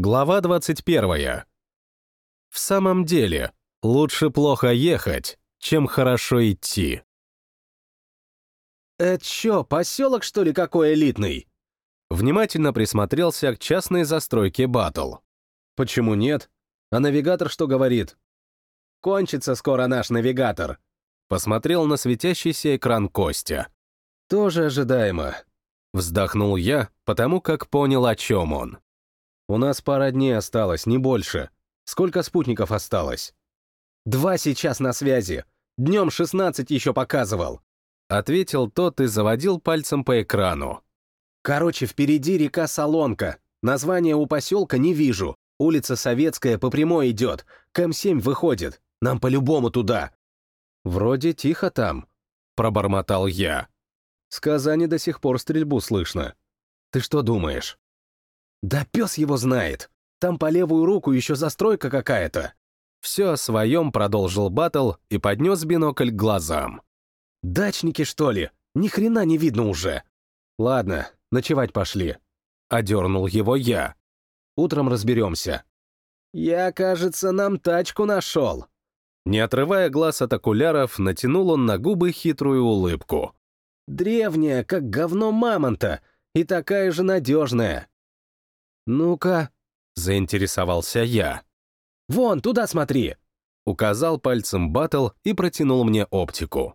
Глава 21. В самом деле, лучше плохо ехать, чем хорошо идти. «Это чё, поселок, что ли, какой элитный?» Внимательно присмотрелся к частной застройке Батл. «Почему нет? А навигатор что говорит?» «Кончится скоро наш навигатор», — посмотрел на светящийся экран Костя. «Тоже ожидаемо», — вздохнул я, потому как понял, о чем он. У нас пара дней осталось, не больше. Сколько спутников осталось? Два сейчас на связи. Днем 16 еще показывал. Ответил тот и заводил пальцем по экрану. Короче, впереди река Солонка. Название у поселка не вижу. Улица Советская по прямой идет. К М7 выходит. Нам по-любому туда. Вроде тихо там, пробормотал я. С Казани до сих пор стрельбу слышно. Ты что думаешь? Да пес его знает. Там по левую руку еще застройка какая-то. Все о своем продолжил Батл и поднес бинокль к глазам. Дачники, что ли? Ни хрена не видно уже. Ладно, ночевать пошли. Одернул его я. Утром разберемся. Я, кажется, нам тачку нашел. Не отрывая глаз от окуляров, натянул он на губы хитрую улыбку. Древняя, как говно мамонта, и такая же надежная. «Ну-ка», — заинтересовался я. «Вон, туда смотри!» Указал пальцем Батл и протянул мне оптику.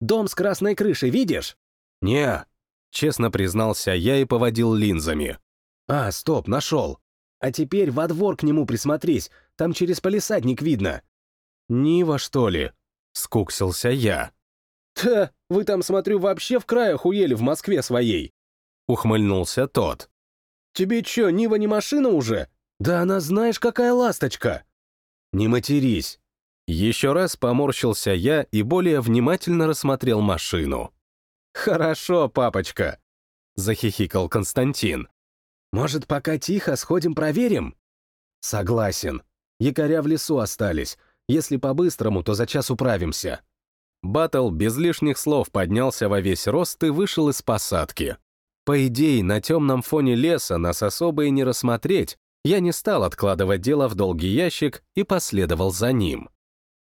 «Дом с красной крышей, видишь?» «Не», — честно признался я и поводил линзами. «А, стоп, нашел. А теперь во двор к нему присмотрись, там через полисадник видно». «Нива, что ли?» — скуксился я. «Та, вы там, смотрю, вообще в крае охуели в Москве своей!» — ухмыльнулся тот. Тебе чё, Нива не машина уже? Да она знаешь, какая ласточка!» «Не матерись!» Еще раз поморщился я и более внимательно рассмотрел машину. «Хорошо, папочка!» — захихикал Константин. «Может, пока тихо сходим проверим?» «Согласен. Якоря в лесу остались. Если по-быстрому, то за час управимся». Батл без лишних слов поднялся во весь рост и вышел из посадки. По идее, на темном фоне леса нас особо и не рассмотреть, я не стал откладывать дело в долгий ящик и последовал за ним.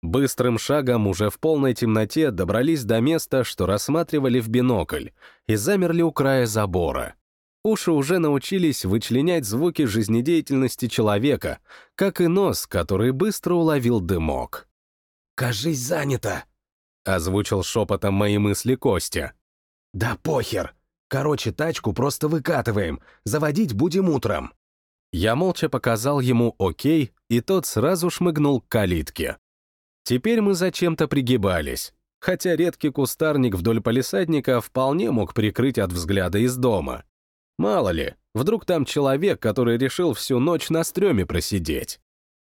Быстрым шагом уже в полной темноте добрались до места, что рассматривали в бинокль, и замерли у края забора. Уши уже научились вычленять звуки жизнедеятельности человека, как и нос, который быстро уловил дымок. «Кажись, занято», — озвучил шепотом мои мысли Костя. «Да похер, Короче, тачку просто выкатываем, заводить будем утром. Я молча показал ему «Окей», и тот сразу шмыгнул к калитке. Теперь мы зачем-то пригибались, хотя редкий кустарник вдоль палисадника вполне мог прикрыть от взгляда из дома. Мало ли, вдруг там человек, который решил всю ночь на стреме просидеть.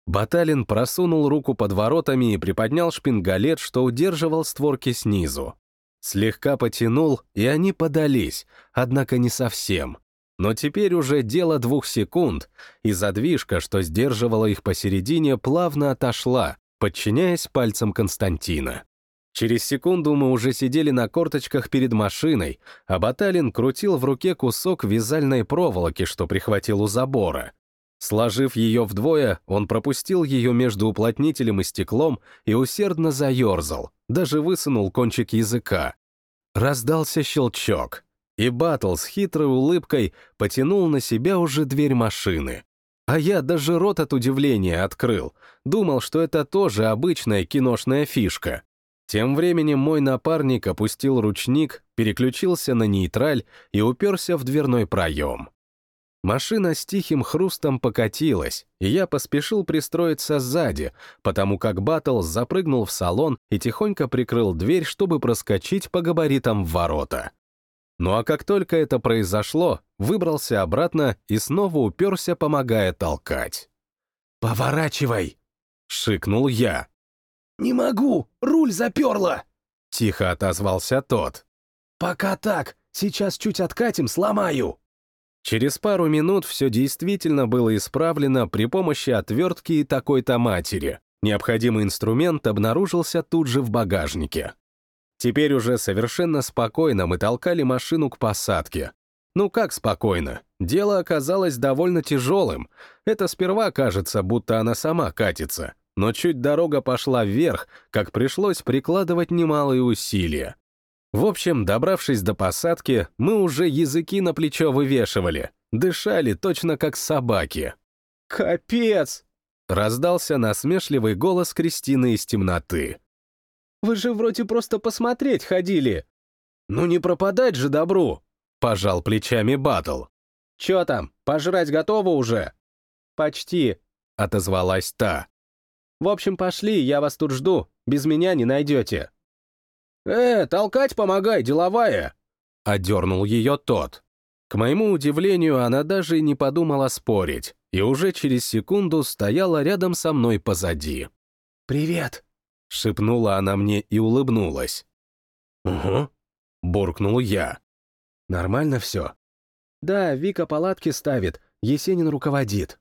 Баталин просунул руку под воротами и приподнял шпингалет, что удерживал створки снизу. Слегка потянул, и они подались, однако не совсем. Но теперь уже дело двух секунд, и задвижка, что сдерживала их посередине, плавно отошла, подчиняясь пальцам Константина. Через секунду мы уже сидели на корточках перед машиной, а Баталин крутил в руке кусок вязальной проволоки, что прихватил у забора. Сложив ее вдвое, он пропустил ее между уплотнителем и стеклом и усердно заерзал, даже высунул кончик языка. Раздался щелчок, и Батл с хитрой улыбкой потянул на себя уже дверь машины. А я даже рот от удивления открыл, думал, что это тоже обычная киношная фишка. Тем временем мой напарник опустил ручник, переключился на нейтраль и уперся в дверной проем. Машина с тихим хрустом покатилась, и я поспешил пристроиться сзади, потому как Батл запрыгнул в салон и тихонько прикрыл дверь, чтобы проскочить по габаритам в ворота. Ну а как только это произошло, выбрался обратно и снова уперся, помогая толкать. «Поворачивай!» — шикнул я. «Не могу! Руль заперло!» — тихо отозвался тот. «Пока так, сейчас чуть откатим, сломаю!» Через пару минут все действительно было исправлено при помощи отвертки и такой-то матери. Необходимый инструмент обнаружился тут же в багажнике. Теперь уже совершенно спокойно мы толкали машину к посадке. Ну как спокойно? дело оказалось довольно тяжелым. Это сперва кажется, будто она сама катится, но чуть дорога пошла вверх, как пришлось прикладывать немалые усилия. В общем, добравшись до посадки, мы уже языки на плечо вывешивали, дышали точно как собаки. «Капец!» — раздался насмешливый голос Кристины из темноты. «Вы же вроде просто посмотреть ходили!» «Ну не пропадать же добру!» — пожал плечами Батл. «Чё там, пожрать готово уже?» «Почти», — отозвалась та. «В общем, пошли, я вас тут жду, без меня не найдете». «Э, толкать помогай, деловая!» — одернул ее тот. К моему удивлению, она даже и не подумала спорить, и уже через секунду стояла рядом со мной позади. «Привет!» — шепнула она мне и улыбнулась. «Угу», — буркнул я. «Нормально все?» «Да, Вика палатки ставит, Есенин руководит».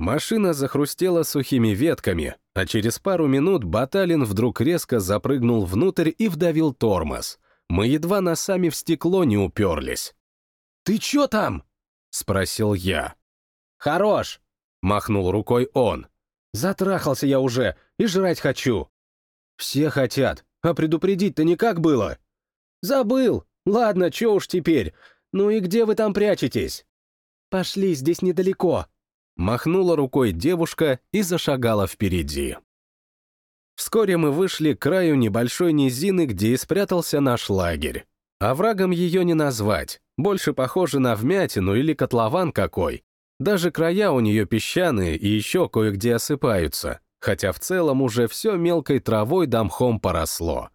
Машина захрустела сухими ветками, а через пару минут Баталин вдруг резко запрыгнул внутрь и вдавил тормоз. Мы едва носами в стекло не уперлись. «Ты чё там?» — спросил я. «Хорош!» — махнул рукой он. «Затрахался я уже и жрать хочу». «Все хотят, а предупредить-то никак было?» «Забыл. Ладно, чё уж теперь. Ну и где вы там прячетесь?» «Пошли, здесь недалеко», Махнула рукой девушка и зашагала впереди. Вскоре мы вышли к краю небольшой низины, где и спрятался наш лагерь. А врагом ее не назвать, больше похоже на вмятину или котлован какой. Даже края у нее песчаные и еще кое-где осыпаются, хотя в целом уже все мелкой травой да мхом поросло.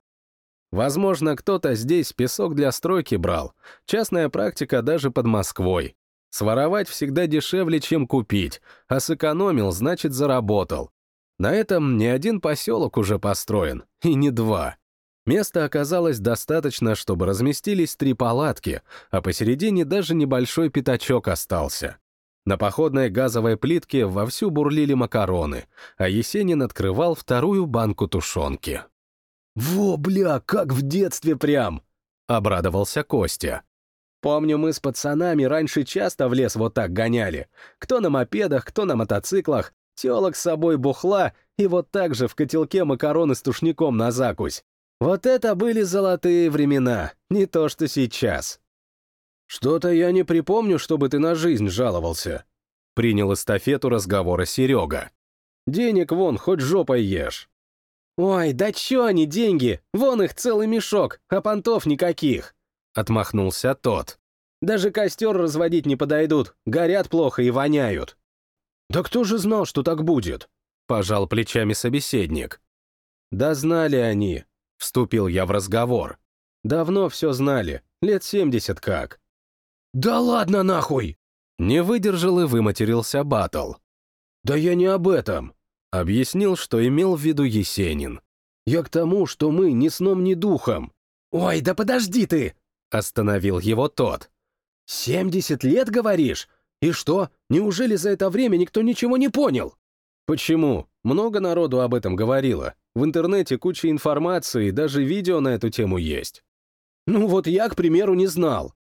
Возможно, кто-то здесь песок для стройки брал, частная практика даже под Москвой, Своровать всегда дешевле, чем купить, а сэкономил, значит, заработал. На этом не один поселок уже построен, и не два. Места оказалось достаточно, чтобы разместились три палатки, а посередине даже небольшой пятачок остался. На походной газовой плитке вовсю бурлили макароны, а Есенин открывал вторую банку тушенки. «Во, бля, как в детстве прям!» — обрадовался Костя. Помню, мы с пацанами раньше часто в лес вот так гоняли. Кто на мопедах, кто на мотоциклах, телок с собой бухла и вот так же в котелке макароны с тушником на закусь. Вот это были золотые времена, не то что сейчас. Что-то я не припомню, чтобы ты на жизнь жаловался. Принял эстафету разговора Серега. Денег вон, хоть жопой ешь. Ой, да чё они деньги? Вон их целый мешок, а понтов никаких. Отмахнулся тот. Даже костер разводить не подойдут, горят плохо и воняют. Да кто же знал, что так будет? Пожал плечами собеседник. Да знали они. Вступил я в разговор. Давно все знали, лет семьдесят как. Да ладно нахуй! Не выдержал и выматерился Батл. Да я не об этом. Объяснил, что имел в виду Есенин. Я к тому, что мы ни сном, ни духом. Ой, да подожди ты! Остановил его тот. «Семьдесят лет, говоришь? И что, неужели за это время никто ничего не понял?» «Почему? Много народу об этом говорило. В интернете куча информации, даже видео на эту тему есть». «Ну вот я, к примеру, не знал».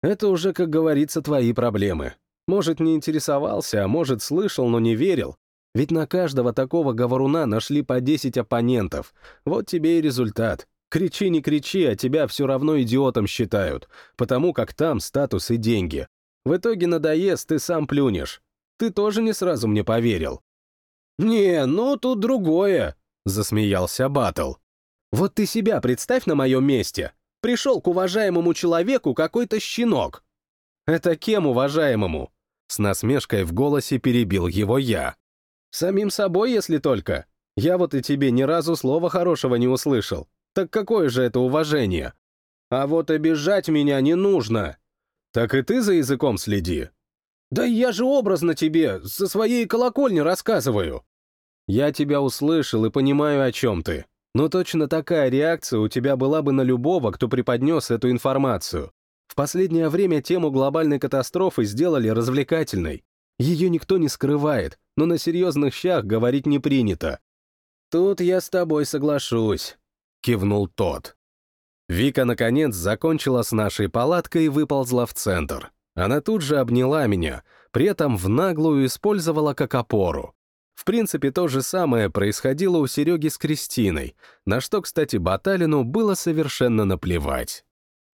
«Это уже, как говорится, твои проблемы. Может, не интересовался, а может, слышал, но не верил. Ведь на каждого такого говоруна нашли по 10 оппонентов. Вот тебе и результат. Кричи, не кричи, а тебя все равно идиотом считают, потому как там статус и деньги. В итоге надоест, ты сам плюнешь. Ты тоже не сразу мне поверил. «Не, ну тут другое», — засмеялся Батл. «Вот ты себя представь на моем месте. Пришел к уважаемому человеку какой-то щенок». «Это кем уважаемому?» С насмешкой в голосе перебил его я. «Самим собой, если только. Я вот и тебе ни разу слова хорошего не услышал. Так какое же это уважение? А вот обижать меня не нужно. Так и ты за языком следи. Да я же образно тебе, со своей колокольни рассказываю. Я тебя услышал и понимаю, о чем ты. Но точно такая реакция у тебя была бы на любого, кто преподнес эту информацию. В последнее время тему глобальной катастрофы сделали развлекательной. Ее никто не скрывает, но на серьезных щах говорить не принято. Тут я с тобой соглашусь кивнул тот. Вика, наконец, закончила с нашей палаткой и выползла в центр. Она тут же обняла меня, при этом в наглую использовала как опору. В принципе, то же самое происходило у Сереги с Кристиной, на что, кстати, Баталину было совершенно наплевать.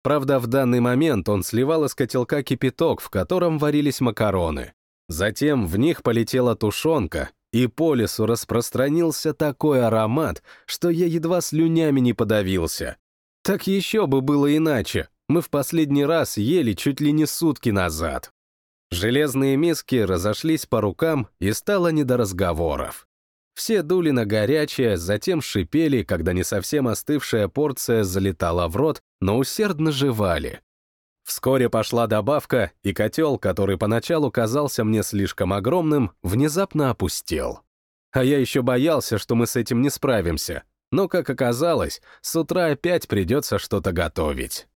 Правда, в данный момент он сливал из котелка кипяток, в котором варились макароны. Затем в них полетела тушенка, и по лесу распространился такой аромат, что я едва слюнями не подавился. Так еще бы было иначе. Мы в последний раз ели чуть ли не сутки назад. Железные миски разошлись по рукам, и стало не до разговоров. Все дули на горячее, затем шипели, когда не совсем остывшая порция залетала в рот, но усердно жевали. Вскоре пошла добавка, и котел, который поначалу казался мне слишком огромным, внезапно опустел. А я еще боялся, что мы с этим не справимся. Но, как оказалось, с утра опять придется что-то готовить.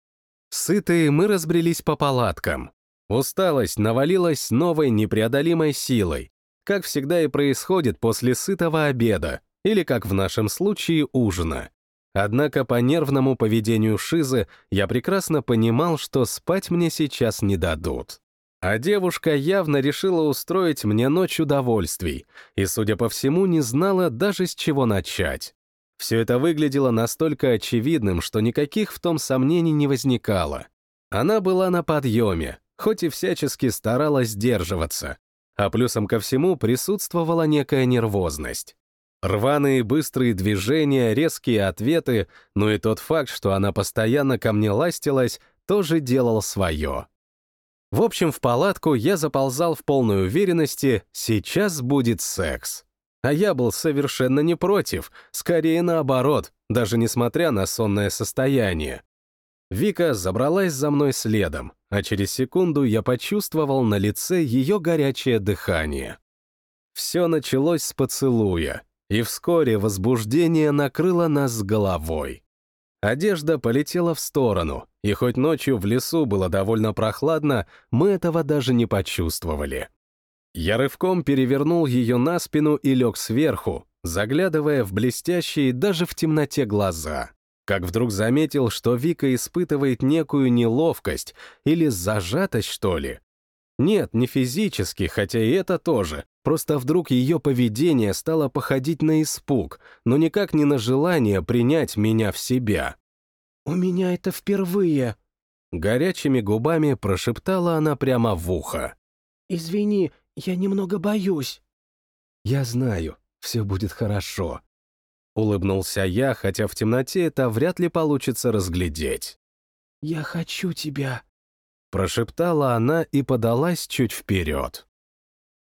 Сытые мы разбрелись по палаткам. Усталость навалилась новой непреодолимой силой, как всегда и происходит после сытого обеда, или, как в нашем случае, ужина. Однако по нервному поведению Шизы я прекрасно понимал, что спать мне сейчас не дадут. А девушка явно решила устроить мне ночь удовольствий и, судя по всему, не знала даже с чего начать. Все это выглядело настолько очевидным, что никаких в том сомнений не возникало. Она была на подъеме, хоть и всячески старалась сдерживаться, а плюсом ко всему присутствовала некая нервозность. Рваные быстрые движения, резкие ответы, но и тот факт, что она постоянно ко мне ластилась, тоже делал свое. В общем, в палатку я заползал в полной уверенности, сейчас будет секс. А я был совершенно не против, скорее наоборот, даже несмотря на сонное состояние. Вика забралась за мной следом, а через секунду я почувствовал на лице ее горячее дыхание. Все началось с поцелуя, и вскоре возбуждение накрыло нас с головой. Одежда полетела в сторону, и хоть ночью в лесу было довольно прохладно, мы этого даже не почувствовали. Я рывком перевернул ее на спину и лег сверху, заглядывая в блестящие даже в темноте глаза. Как вдруг заметил, что Вика испытывает некую неловкость или зажатость, что ли. Нет, не физически, хотя и это тоже, Просто вдруг ее поведение стало походить на испуг, но никак не на желание принять меня в себя. «У меня это впервые», — горячими губами прошептала она прямо в ухо. «Извини, я немного боюсь». «Я знаю, все будет хорошо», — улыбнулся я, хотя в темноте это вряд ли получится разглядеть. «Я хочу тебя», — прошептала она и подалась чуть вперед.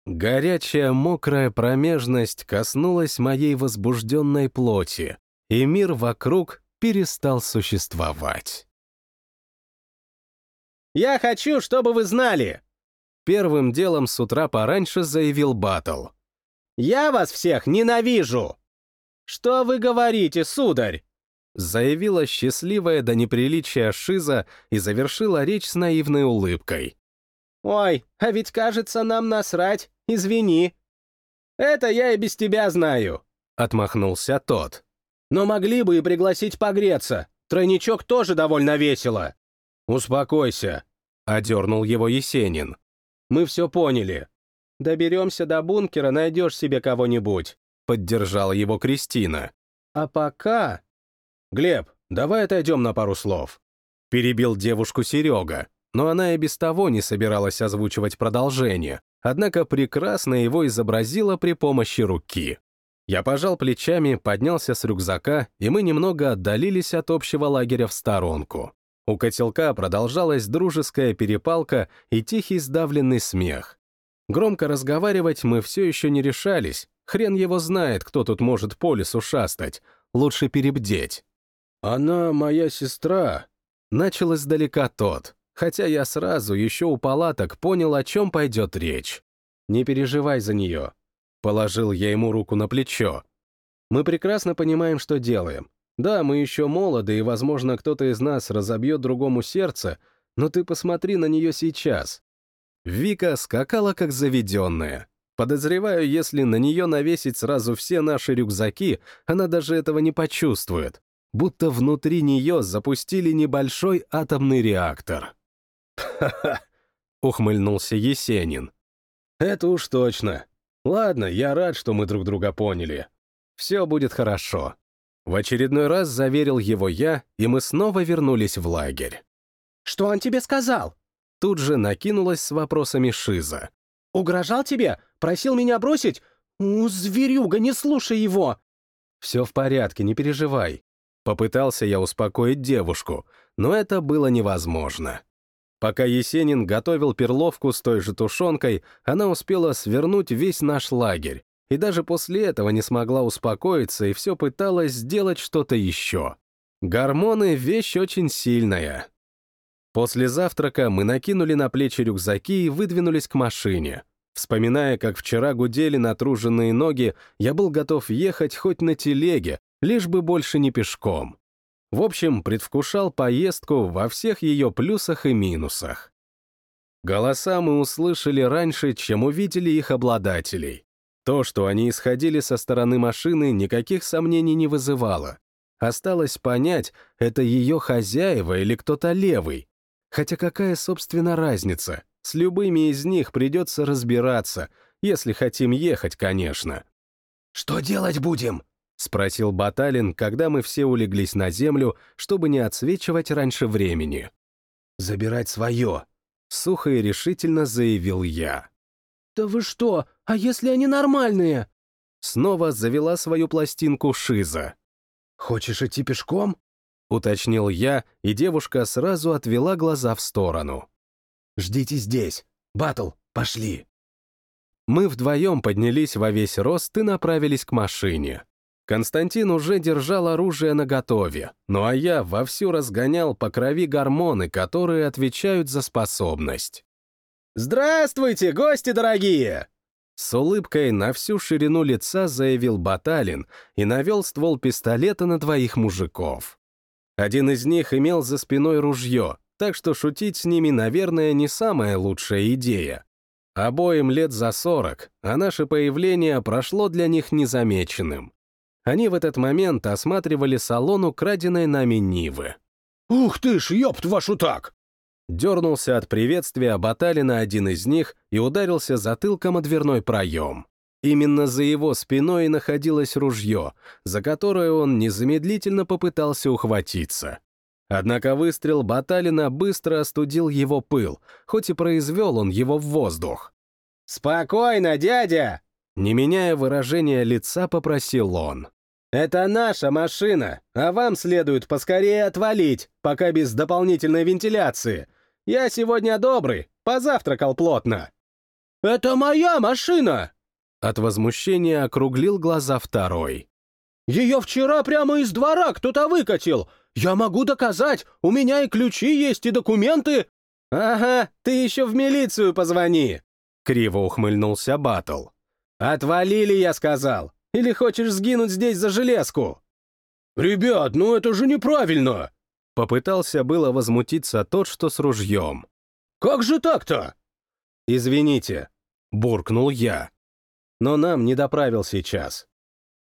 Горячая мокрая промежность коснулась моей возбужденной плоти, и мир вокруг перестал существовать. «Я хочу, чтобы вы знали!» Первым делом с утра пораньше заявил Батл. «Я вас всех ненавижу!» «Что вы говорите, сударь?» Заявила счастливая до неприличия Шиза и завершила речь с наивной улыбкой. «Ой, а ведь кажется нам насрать. Извини». «Это я и без тебя знаю», — отмахнулся тот. «Но могли бы и пригласить погреться. Тройничок тоже довольно весело». «Успокойся», — одернул его Есенин. «Мы все поняли. Доберемся до бункера, найдешь себе кого-нибудь», — поддержала его Кристина. «А пока...» «Глеб, давай отойдем на пару слов», — перебил девушку Серега, но она и без того не собиралась озвучивать продолжение, однако прекрасно его изобразила при помощи руки. Я пожал плечами, поднялся с рюкзака, и мы немного отдалились от общего лагеря в сторонку. У котелка продолжалась дружеская перепалка и тихий сдавленный смех. Громко разговаривать мы все еще не решались, хрен его знает, кто тут может по лесу шастать, лучше перебдеть. «Она моя сестра», — начал издалека тот хотя я сразу еще у палаток понял, о чем пойдет речь. «Не переживай за нее», — положил я ему руку на плечо. «Мы прекрасно понимаем, что делаем. Да, мы еще молоды, и, возможно, кто-то из нас разобьет другому сердце, но ты посмотри на нее сейчас». Вика скакала как заведенная. Подозреваю, если на нее навесить сразу все наши рюкзаки, она даже этого не почувствует, будто внутри нее запустили небольшой атомный реактор. «Ха-ха!» — ухмыльнулся Есенин. «Это уж точно. Ладно, я рад, что мы друг друга поняли. Все будет хорошо». В очередной раз заверил его я, и мы снова вернулись в лагерь. «Что он тебе сказал?» Тут же накинулась с вопросами Шиза. «Угрожал тебе? Просил меня бросить? У, зверюга, не слушай его!» «Все в порядке, не переживай». Попытался я успокоить девушку, но это было невозможно. Пока Есенин готовил перловку с той же тушенкой, она успела свернуть весь наш лагерь, и даже после этого не смогла успокоиться и все пыталась сделать что-то еще. Гормоны — вещь очень сильная. После завтрака мы накинули на плечи рюкзаки и выдвинулись к машине. Вспоминая, как вчера гудели натруженные ноги, я был готов ехать хоть на телеге, лишь бы больше не пешком. В общем, предвкушал поездку во всех ее плюсах и минусах. Голоса мы услышали раньше, чем увидели их обладателей. То, что они исходили со стороны машины, никаких сомнений не вызывало. Осталось понять, это ее хозяева или кто-то левый. Хотя какая, собственно, разница? С любыми из них придется разбираться, если хотим ехать, конечно. «Что делать будем?» — спросил Баталин, когда мы все улеглись на землю, чтобы не отсвечивать раньше времени. «Забирать свое», — сухо и решительно заявил я. «Да вы что? А если они нормальные?» Снова завела свою пластинку Шиза. «Хочешь идти пешком?» — уточнил я, и девушка сразу отвела глаза в сторону. «Ждите здесь. Батл, пошли!» Мы вдвоем поднялись во весь рост и направились к машине. Константин уже держал оружие наготове, ну а я вовсю разгонял по крови гормоны, которые отвечают за способность. «Здравствуйте, гости дорогие!» С улыбкой на всю ширину лица заявил Баталин и навел ствол пистолета на двоих мужиков. Один из них имел за спиной ружье, так что шутить с ними, наверное, не самая лучшая идея. Обоим лет за сорок, а наше появление прошло для них незамеченным. Они в этот момент осматривали салон украденной нами Нивы. «Ух ты ж, ёпт вашу так!» Дернулся от приветствия Баталина один из них и ударился затылком о дверной проем. Именно за его спиной находилось ружье, за которое он незамедлительно попытался ухватиться. Однако выстрел Баталина быстро остудил его пыл, хоть и произвел он его в воздух. «Спокойно, дядя!» Не меняя выражения лица, попросил он. «Это наша машина, а вам следует поскорее отвалить, пока без дополнительной вентиляции. Я сегодня добрый, позавтракал плотно». «Это моя машина!» От возмущения округлил глаза второй. «Ее вчера прямо из двора кто-то выкатил. Я могу доказать, у меня и ключи есть, и документы». «Ага, ты еще в милицию позвони!» Криво ухмыльнулся Батл. «Отвалили, я сказал! Или хочешь сгинуть здесь за железку?» «Ребят, ну это же неправильно!» Попытался было возмутиться тот, что с ружьем. «Как же так-то?» «Извините», — буркнул я. «Но нам не доправил сейчас».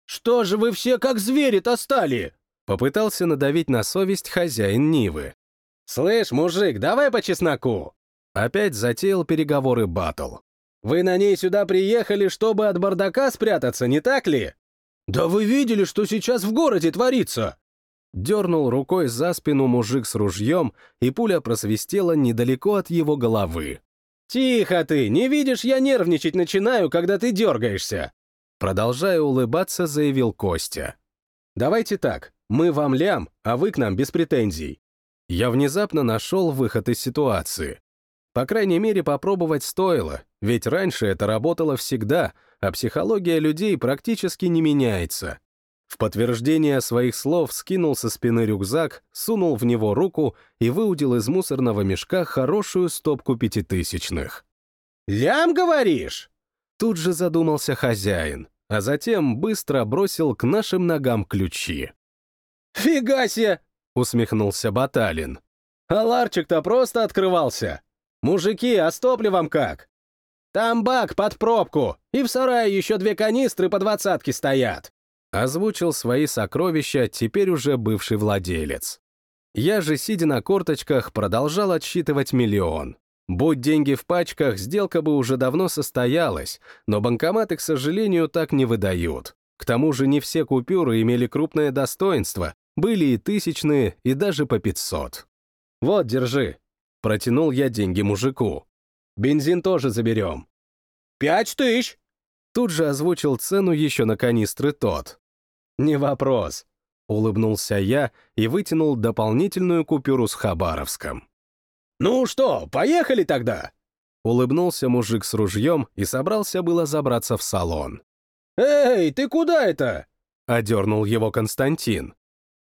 «Что же вы все как звери-то стали?» Попытался надавить на совесть хозяин Нивы. «Слышь, мужик, давай по чесноку!» Опять затеял переговоры Батл. «Вы на ней сюда приехали, чтобы от бардака спрятаться, не так ли?» «Да вы видели, что сейчас в городе творится?» Дернул рукой за спину мужик с ружьем, и пуля просвистела недалеко от его головы. «Тихо ты! Не видишь, я нервничать начинаю, когда ты дергаешься!» Продолжая улыбаться, заявил Костя. «Давайте так, мы вам лям, а вы к нам без претензий». Я внезапно нашел выход из ситуации. По крайней мере, попробовать стоило, ведь раньше это работало всегда, а психология людей практически не меняется. В подтверждение своих слов скинул со спины рюкзак, сунул в него руку и выудил из мусорного мешка хорошую стопку пятитысячных. «Лям, говоришь?» Тут же задумался хозяин, а затем быстро бросил к нашим ногам ключи. «Фига себе!» — усмехнулся Баталин. «А ларчик-то просто открывался. Мужики, а с топливом как?» «Там бак под пробку, и в сарае еще две канистры по двадцатке стоят» озвучил свои сокровища теперь уже бывший владелец. Я же, сидя на корточках, продолжал отсчитывать миллион. Будь деньги в пачках, сделка бы уже давно состоялась, но банкоматы, к сожалению, так не выдают. К тому же не все купюры имели крупное достоинство, были и тысячные, и даже по 500. «Вот, держи». Протянул я деньги мужику. «Бензин тоже заберем». «Пять тысяч!» Тут же озвучил цену еще на канистры тот. «Не вопрос», — улыбнулся я и вытянул дополнительную купюру с Хабаровском. «Ну что, поехали тогда?» Улыбнулся мужик с ружьем и собрался было забраться в салон. «Эй, ты куда это?» — одернул его Константин.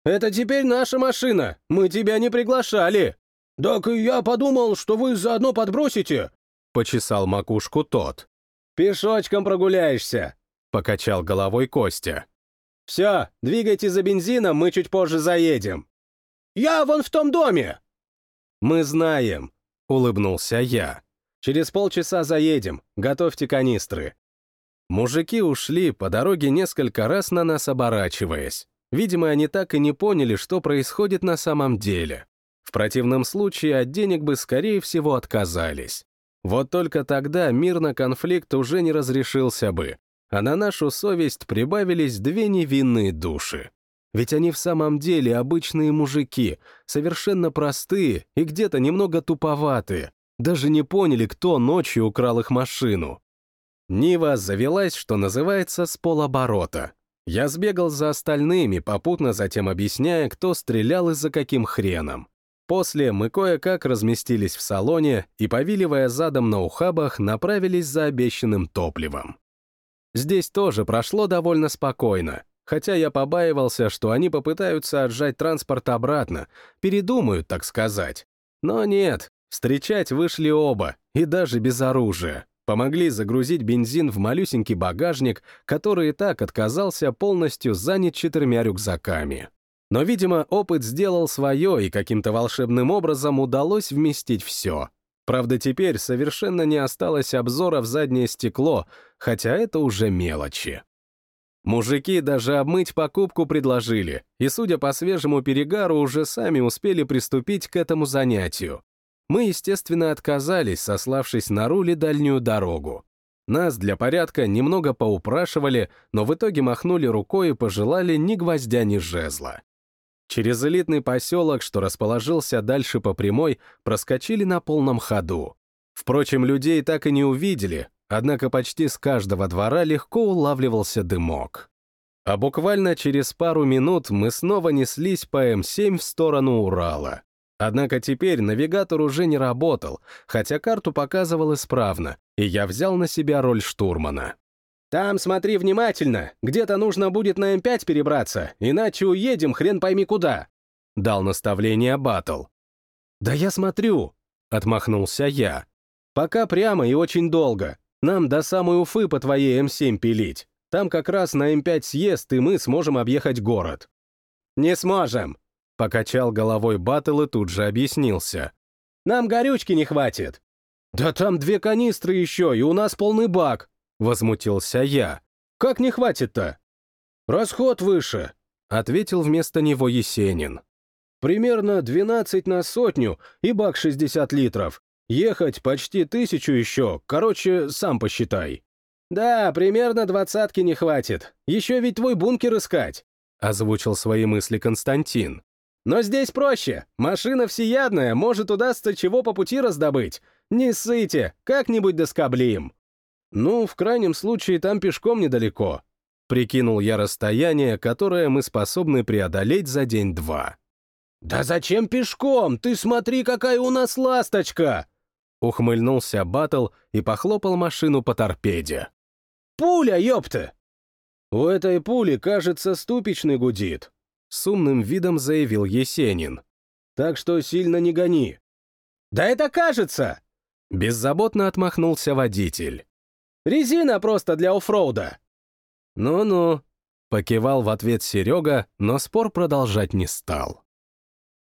«Это теперь наша машина, мы тебя не приглашали». «Так я подумал, что вы заодно подбросите», — почесал макушку тот. «Пешочком прогуляешься», — покачал головой Костя. «Все, двигайте за бензином, мы чуть позже заедем». «Я вон в том доме», «Мы знаем», — улыбнулся я. «Через полчаса заедем, готовьте канистры». Мужики ушли, по дороге несколько раз на нас оборачиваясь. Видимо, они так и не поняли, что происходит на самом деле. В противном случае от денег бы, скорее всего, отказались. Вот только тогда мирно конфликт уже не разрешился бы, а на нашу совесть прибавились две невинные души. Ведь они в самом деле обычные мужики, совершенно простые и где-то немного туповатые, даже не поняли, кто ночью украл их машину. Нива завелась, что называется, с полоборота. Я сбегал за остальными, попутно затем объясняя, кто стрелял и за каким хреном. После мы кое-как разместились в салоне и, повиливая задом на ухабах, направились за обещанным топливом. Здесь тоже прошло довольно спокойно, хотя я побаивался, что они попытаются отжать транспорт обратно, передумают, так сказать. Но нет, встречать вышли оба, и даже без оружия. Помогли загрузить бензин в малюсенький багажник, который и так отказался полностью занят четырьмя рюкзаками. Но, видимо, опыт сделал свое, и каким-то волшебным образом удалось вместить все. Правда, теперь совершенно не осталось обзора в заднее стекло, хотя это уже мелочи. Мужики даже обмыть покупку предложили, и, судя по свежему перегару, уже сами успели приступить к этому занятию. Мы, естественно, отказались, сославшись на руль и дальнюю дорогу. Нас для порядка немного поупрашивали, но в итоге махнули рукой и пожелали ни гвоздя, ни жезла. Через элитный поселок, что расположился дальше по прямой, проскочили на полном ходу. Впрочем, людей так и не увидели, Однако почти с каждого двора легко улавливался дымок. А буквально через пару минут мы снова неслись по М7 в сторону Урала. Однако теперь навигатор уже не работал, хотя карту показывал исправно, и я взял на себя роль штурмана. «Там смотри внимательно, где-то нужно будет на М5 перебраться, иначе уедем хрен пойми куда», — дал наставление Батл. «Да я смотрю», — отмахнулся я. «Пока прямо и очень долго. Нам до самой Уфы по твоей М7 пилить. Там как раз на М5 съезд, и мы сможем объехать город». «Не сможем», — покачал головой Баттл и тут же объяснился. «Нам горючки не хватит». «Да там две канистры еще, и у нас полный бак», — возмутился я. «Как не хватит-то?» «Расход выше», — ответил вместо него Есенин. «Примерно 12 на сотню и бак 60 литров. Ехать почти тысячу еще, короче, сам посчитай. Да, примерно двадцатки не хватит. Еще ведь твой бункер искать, озвучил свои мысли Константин. Но здесь проще. Машина всеядная, может удастся чего по пути раздобыть. Не ссыте, как-нибудь доскоблим. Ну, в крайнем случае, там пешком недалеко. Прикинул я расстояние, которое мы способны преодолеть за день-два. «Да зачем пешком? Ты смотри, какая у нас ласточка!» Ухмыльнулся Батл и похлопал машину по торпеде. «Пуля, ёпта!» «У этой пули, кажется, ступичный гудит», — с умным видом заявил Есенин. «Так что сильно не гони». «Да это кажется!» Беззаботно отмахнулся водитель. «Резина просто для оффроуда». «Ну-ну», — покивал в ответ Серега, но спор продолжать не стал.